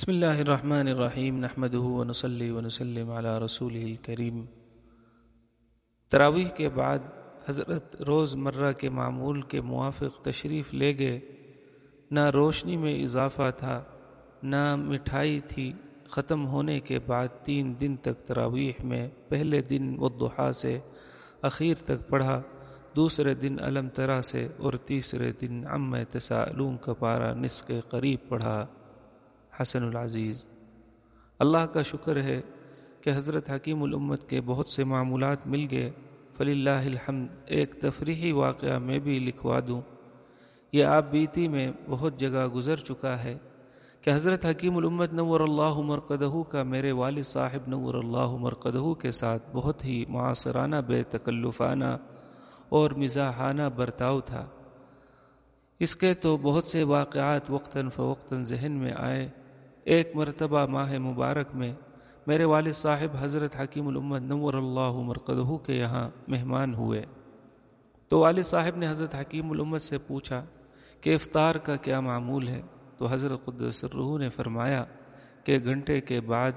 بسم اللہ الرحمن الرحیم نحمد ونسلی ونسلم علی رسول الکریم۔ تراویح کے بعد حضرت روز مرہ کے معمول کے موافق تشریف لے گئے۔ نہ روشنی میں اضافہ تھا، نہ مٹھائی تھی۔ ختم ہونے کے بعد تین دن تک تراویح میں پہلے دن وضحا سے اخیر تک پڑھا، دوسرے دن علم ترا سے اور تیسرے دن ام تسالون کا پارا نس کے قریب پڑھا۔ حسن العزیز۔ اللہ کا شکر ہے کہ حضرت حکیم الامت کے بہت سے معمولات مل گئے۔ فلی اللہ الحمد، ایک تفریحی واقعہ میں بھی لکھوا دوں۔ یہ آپ بیتی میں بہت جگہ گزر چکا ہے کہ حضرت حکیم الامت نور اللہ مرقدہ کا میرے والد صاحب نور اللہ مرقدہ کے ساتھ بہت ہی معاصرانہ، بے تکلفانہ اور مزاحانہ برتاؤ تھا۔ اس کے تو بہت سے واقعات وقتاً فوقتاً ذہن میں آئے۔ ایک مرتبہ ماہ مبارک میں میرے والد صاحب حضرت حکیم الامت نور اللہ مرقدہ کے یہاں مہمان ہوئے۔ تو والد صاحب نے حضرت حکیم الامت سے پوچھا کہ افطار کا کیا معمول ہے؟ تو حضرت قدس الروح نے فرمایا کہ گھنٹے کے بعد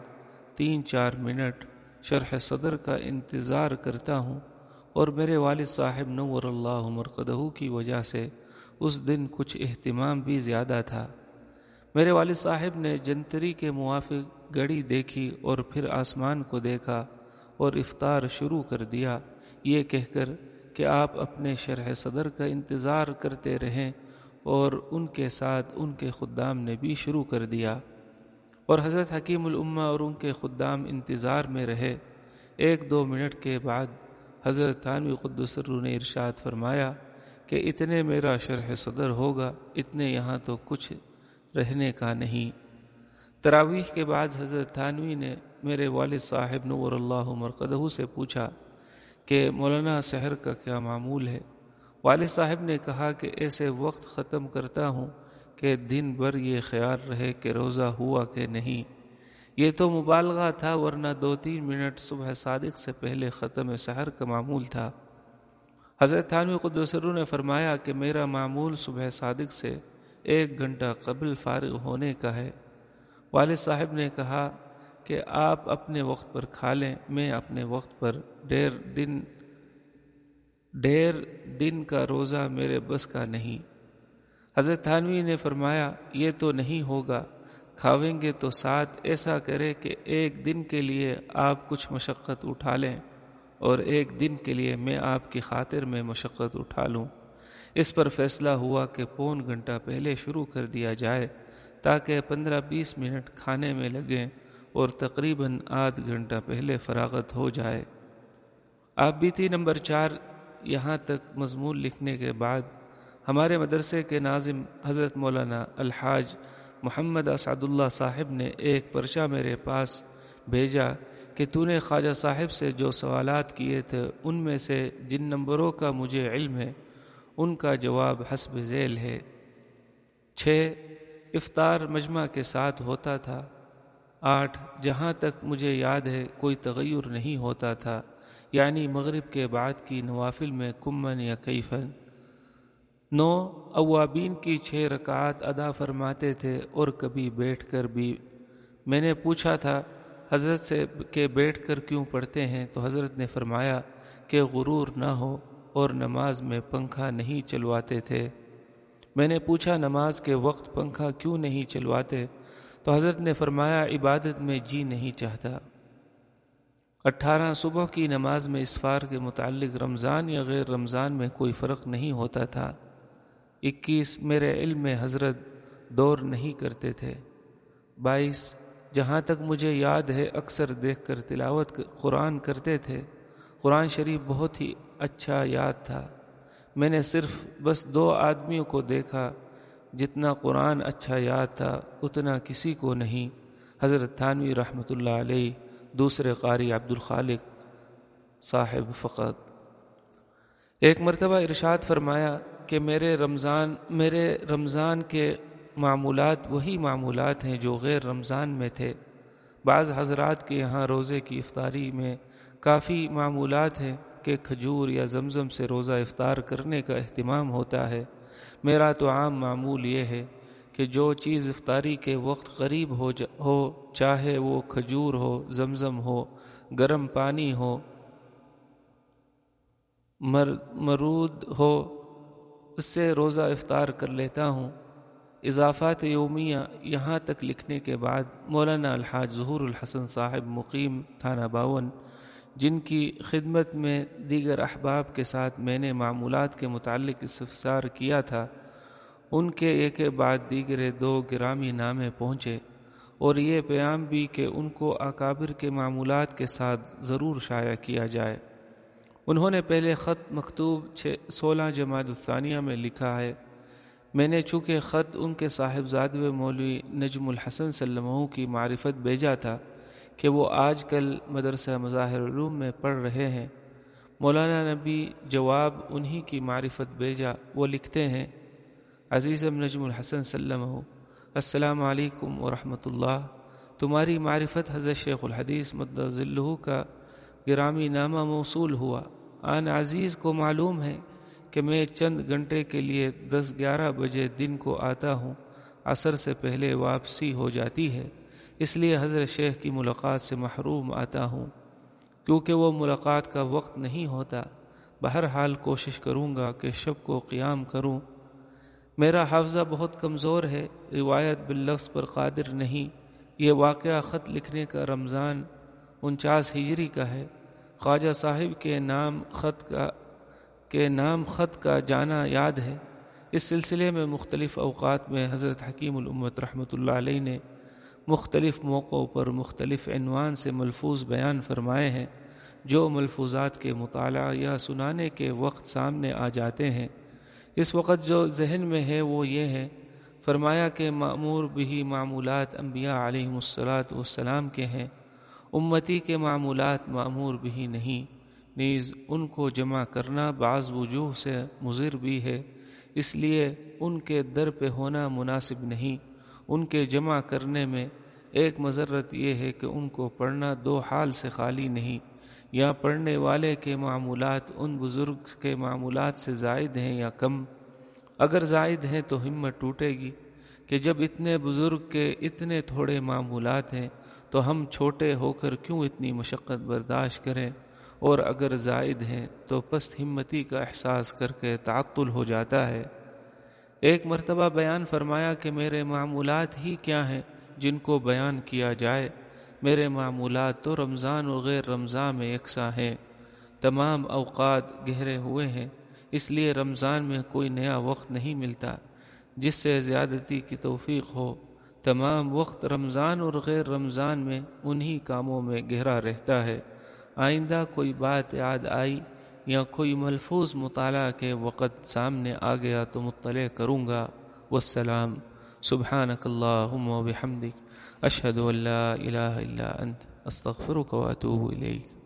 تین چار منٹ شرح صدر کا انتظار کرتا ہوں اور میرے والد صاحب نور اللہ مرقدہ کی وجہ سے اس دن کچھ اہتمام بھی زیادہ تھا۔ میرے والد صاحب نے جنتری کے موافق گڑی دیکھی اور پھر آسمان کو دیکھا اور افطار شروع کر دیا۔ یہ کہہ کر کہ آپ اپنے شرح صدر کا انتظار کرتے رہیں اور ان کے ساتھ ان کے خدام نے بھی شروع کر دیا۔ اور حضرت حکیم الامہ اور ان کے خدام انتظار میں رہے۔ ایک دو منٹ کے بعد حضرت تانوی قدسر نے ارشاد فرمایا کہ اتنے میرا شرح صدر ہوگا، اتنے یہاں تو کچھ رہنے کا نہیں۔ تراویح کے بعد حضرت تھانوی نے میرے والد صاحب نور اللہ مرقدہ سے پوچھا کہ مولانا سحر کا کیا معمول ہے؟ والد صاحب نے کہا کہ ایسے وقت ختم کرتا ہوں کہ دن بھر یہ خیال رہے کہ روزہ ہوا کہ نہیں۔ یہ تو مبالغہ تھا ورنہ دو تین منٹ صبح صادق سے پہلے ختم سحر کا معمول تھا۔ حضرت تھانوی قدسرو نے فرمایا کہ میرا معمول صبح صادق سے ایک گھنٹہ قبل فارغ ہونے کا ہے۔ والد صاحب نے کہا کہ آپ اپنے وقت پر کھا لیں، میں اپنے وقت پر ڈیر دن ڈیر دن کا روزہ میرے بس کا نہیں۔ حضرت تھانوی نے فرمایا، یہ تو نہیں ہوگا، کھاویں گے تو ساتھ، ایسا کرے کہ ایک دن کے لیے آپ کچھ مشقت اٹھا لیں اور ایک دن کے لیے میں آپ کی خاطر میں مشقت اٹھا لوں۔ اس پر فیصلہ ہوا کہ پون گھنٹہ پہلے شروع کر دیا جائے تاکہ پندرہ بیس منٹ کھانے میں لگیں اور تقریباً آدھ گھنٹہ پہلے فراغت ہو جائے۔ آپ بیتی نمبر چار یہاں تک مضمون لکھنے کے بعد ہمارے مدرسے کے ناظم حضرت مولانا الحاج محمد اسعد اللہ صاحب نے ایک پرچہ میرے پاس بھیجا کہ تو نے خواجہ صاحب سے جو سوالات کیے تھے ان میں سے جن نمبروں کا مجھے علم ہے ان کا جواب حسب ذیل ہے۔ چھ افطار مجمع کے ساتھ ہوتا تھا۔ آٹھ، جہاں تک مجھے یاد ہے، کوئی تغیر نہیں ہوتا تھا۔ یعنی مغرب کے بعد کی نوافل میں کمن یا کیفن۔ نو، اوابین کی چھ رکعات ادا فرماتے تھے اور کبھی بیٹھ کر بھی۔ میں نے پوچھا تھا، حضرت سے کہ بیٹھ کر کیوں پڑھتے ہیں؟ تو حضرت نے فرمایا کہ غرور نہ ہو۔ اور نماز میں پنکھا نہیں چلواتے تھے۔ میں نے پوچھا، نماز کے وقت پنکھا کیوں نہیں چلواتے؟ تو حضرت نے فرمایا، عبادت میں جی نہیں چاہتا۔ اٹھارہ صبح کی نماز میں اسفار کے متعلق رمضان یا غیر رمضان میں کوئی فرق نہیں ہوتا تھا۔ اکیس، میرے علم میں حضرت دور نہیں کرتے تھے۔ بائیس، جہاں تک مجھے یاد ہے، اکثر دیکھ کر تلاوت قرآن کرتے تھے۔ قرآن شریف بہت ہی اچھا یاد تھا۔ میں نے صرف بس دو آدمیوں کو دیکھا جتنا قرآن اچھا یاد تھا، اتنا کسی کو نہیں۔ حضرت تھانوی رحمۃ اللہ علیہ، دوسرے قاری عبد الخالق صاحب فقط۔ ایک مرتبہ ارشاد فرمایا کہ میرے رمضان میرے رمضان کے معمولات وہی معمولات ہیں جو غیر رمضان میں تھے۔ بعض حضرات کے یہاں روزے کی افطاری میں کافی معمولات ہیں کہ کھجور یا زمزم سے روزہ افطار کرنے کا اہتمام ہوتا ہے۔ میرا تو عام معمول یہ ہے کہ جو چیز افطاری کے وقت قریب ہو جا ہو، چاہے وہ کھجور ہو، زمزم ہو، گرم پانی ہو، مر، مرود ہو، اس سے روزہ افطار کر لیتا ہوں۔ اضافات یومیہ یہاں تک لکھنے کے بعد مولانا الحاج ظہور الحسن صاحب مقیم تھانہ باون جن کی خدمت میں دیگر احباب کے ساتھ میں نے معمولات کے متعلق استفسار کیا تھا، ان کے ایک بعد دیگر دو گرامی نامے پہنچے اور یہ پیام بھی کہ ان کو اکابر کے معمولات کے ساتھ ضرور شائع کیا جائے۔ انہوں نے پہلے خط مکتوب چھ سولہ جماعت الثانیہ میں لکھا ہے۔ میں نے چونکہ خط ان کے صاحب و مولوی نجم الحسن سلموں کی معرفت بھیجا تھا کہ وہ آج کل مدرسہ مظاہر علوم میں پڑھ رہے ہیں۔ مولانا نبی جواب انہی کی معرفت بھیجا، وہ لکھتے ہیں، عزیز نجم الحسن سلم السلام علیکم ورحمۃ اللہ تمہاری معرفت حضرت شیخ الحدیث مدذلہ کا گرامی نامہ موصول ہوا۔ آن عزیز کو معلوم ہے کہ میں چند گھنٹے کے لیے دس گیارہ بجے دن کو آتا ہوں، عصر سے پہلے واپسی ہو جاتی ہے۔ اس لیے حضرت شیخ کی ملاقات سے محروم آتا ہوں، کیونکہ وہ ملاقات کا وقت نہیں ہوتا۔ بہرحال کوشش کروں گا کہ شب کو قیام کروں۔ میرا حافظہ بہت کمزور ہے، روایت باللفظ پر قادر نہیں۔ یہ واقعہ خط لکھنے کا رمضان انچاس ہجری کا ہے۔ خواجہ صاحب کے نام خط کا، کے نام خط کا جانا یاد ہے۔ اس سلسلے میں مختلف اوقات میں حضرت حکیم الامت رحمۃ اللہ علیہ نے مختلف موقعوں پر مختلف عنوان سے ملفوظ بیان فرمائے ہیں، جو ملفوظات کے مطالعہ یا سنانے کے وقت سامنے آ جاتے ہیں۔ اس وقت جو ذہن میں ہے وہ یہ ہے، فرمایا کہ معمور بھی معمولات انبیاء علیہ الصلاۃ والسلام کے ہیں۔ امتی کے معمولات معمور بھی نہیں، نیز ان کو جمع کرنا بعض وجوہ سے مضر بھی ہے، اس لیے ان کے در پہ ہونا مناسب نہیں۔ ان کے جمع کرنے میں ایک مذرت یہ ہے کہ ان کو پڑھنا دو حال سے خالی نہیں، یا پڑھنے والے کے معمولات ان بزرگ کے معمولات سے زائد ہیں یا کم۔ اگر زائد ہیں تو ہمت ٹوٹے گی کہ جب اتنے بزرگ کے اتنے تھوڑے معمولات ہیں تو ہم چھوٹے ہو کر کیوں اتنی مشقت برداشت کریں؟ اور اگر زائد ہیں تو پست ہمتی کا احساس کر کے تعطل ہو جاتا ہے۔ ایک مرتبہ بیان فرمایا کہ میرے معمولات ہی کیا ہیں جن کو بیان کیا جائے۔ میرے معمولات تو رمضان و غیر رمضان میں یکساں ہیں۔ تمام اوقات گہرے ہوئے ہیں، اس لیے رمضان میں کوئی نیا وقت نہیں ملتا، جس سے زیادتی کی توفیق ہو۔ تمام وقت رمضان اور غیر رمضان میں انہی کاموں میں گہرا رہتا ہے۔ آئندہ کوئی بات یاد آئی یا کوئی محفوظ مطالعہ کے وقت سامنے آ گیا تو مطلع کروں گا۔ والسلام۔ سبحانک اللہم و بحمدک۔ اشہد ان لا الہ الا انت۔ استغفرک و اتوب الیک۔